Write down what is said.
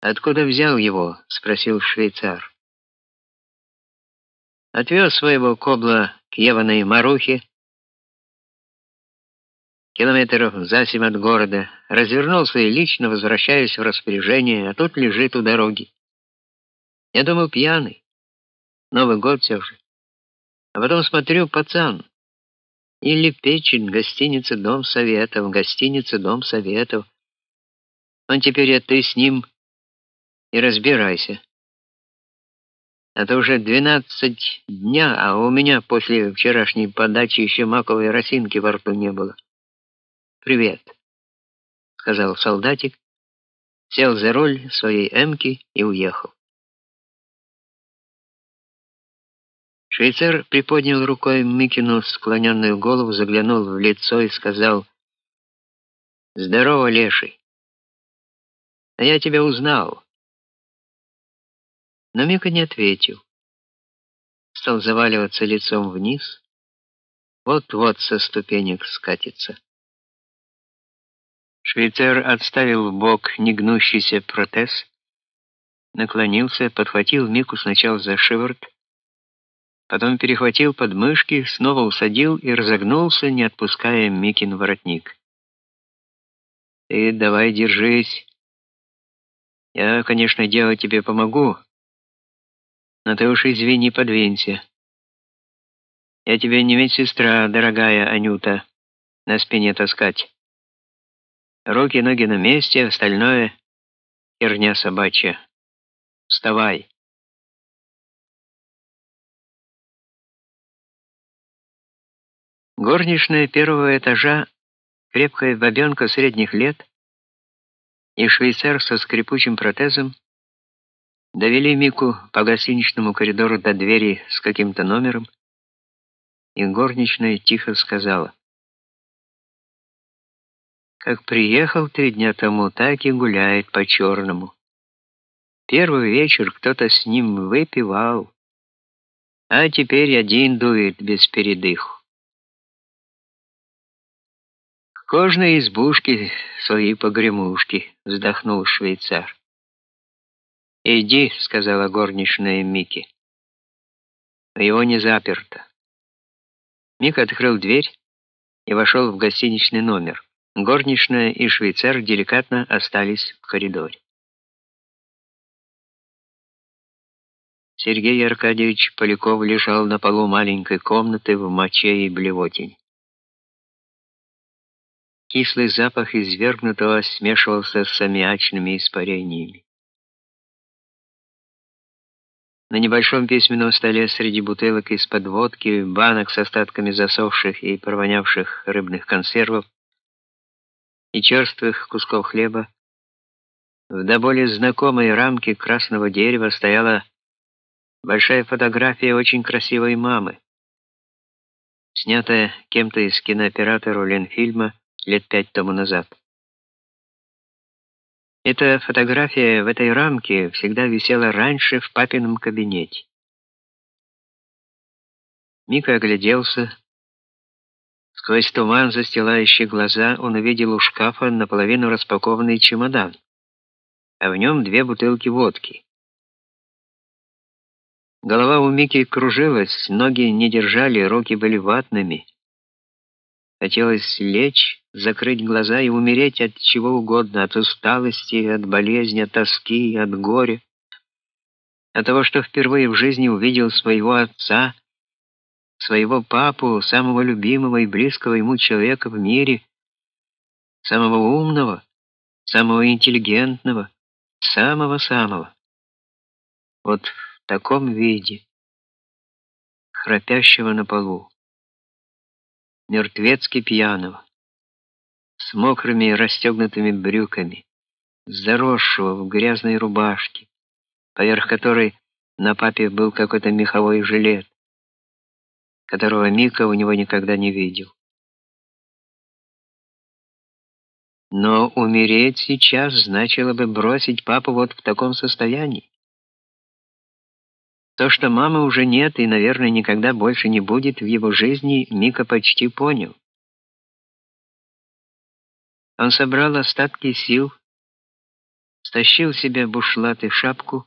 Откуда взял его? спросил швейцар. Отвез своего кобла к Еваной Марухе, километров за семь от города, развернулся и лично возвращаюсь в распоряжение, а тут лежит у дороги. Я думал, пьяный. Новый год все же. А потом смотрю, пацан. Или печень, гостиница Дом Советов, гостиница Дом Советов. Он теперь а ты с ним и разбирайся. А то уже двенадцать дня, а у меня после вчерашней подачи еще маковой росинки во рту не было. Привет, сказал солдатик, сел за руль своей эмки и уехал. Швейцар приподнял рукой Микину склоненную голову, заглянул в лицо и сказал: "Здорово, леший. А я тебя узнал". Но Мика не ответил. Стал заваливаться лицом вниз. Вот-вот со ступенек скатится. Швейцар отставил в бок негнущийся протез, наклонился, подхватил Мику сначала за шиворот, Потом перехватил подмышки, снова усадил и разогнулся, не отпуская Микин воротник. Ты давай держись. Я, конечно, дело тебе помогу, но ты уж извини, подвинься. Я тебе не медсестра, дорогая Анюта, на спине таскать. Руки, ноги на месте, остальное херня собачья. Вставай. Горничная первого этажа, крепкая бабенка средних лет и швейцар со скрипучим протезом довели Мику по гостиничному коридору до двери с каким-то номером, и горничная тихо сказала: "Как приехал три дня тому, так и гуляет по черному. Первый вечер кто-то с ним выпивал, а теперь один дует без передыху кожной избушке свои погремушки, вздохнул швейцар. Иди, сказала горничная Мики. Его не заперто. Мик открыл дверь и вошел в гостиничный номер. Горничная и швейцар деликатно остались в коридоре. Сергей Аркадьевич Поляков лежал на полу маленькой комнаты в моче и блевотине. Кислый запах извергнутого смешивался с аммиачными испарениями. На небольшом письменном столе среди бутылок из-под водки, банок с остатками засохших и провонявших рыбных консервов и черствых кусков хлеба в до более знакомой рамке красного дерева стояла большая фотография очень красивой мамы, снятая кем-то из кинооператора Ленфильма лет пять тому назад. Эта фотография в этой рамке всегда висела раньше в папином кабинете. Мика огляделся. Сквозь туман, застилающий глаза, он увидел у шкафа наполовину распакованный чемодан, а в нем две бутылки водки. Голова у Мики кружилась, ноги не держали, руки были ватными. Хотелось лечь, закрыть глаза и умереть от чего угодно, от усталости, от болезни, от тоски, от горя, от того, что впервые в жизни увидел своего отца, своего папу, самого любимого и близкого ему человека в мире, самого умного, самого интеллигентного, самого-самого. Вот в таком виде, храпящего на полу мертвецки пьяного, с мокрыми расстегнутыми брюками, заросшего в грязной рубашке, поверх которой на папе был какой-то меховой жилет, которого Мика у него никогда не видел. Но умереть сейчас значило бы бросить папу вот в таком состоянии. То, что мамы уже нет и, наверное, никогда больше не будет в его жизни, Мика почти понял. Он собрал остатки сил, стащил себе бушлат и шапку,